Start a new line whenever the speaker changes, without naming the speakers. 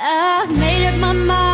I've made up my mind.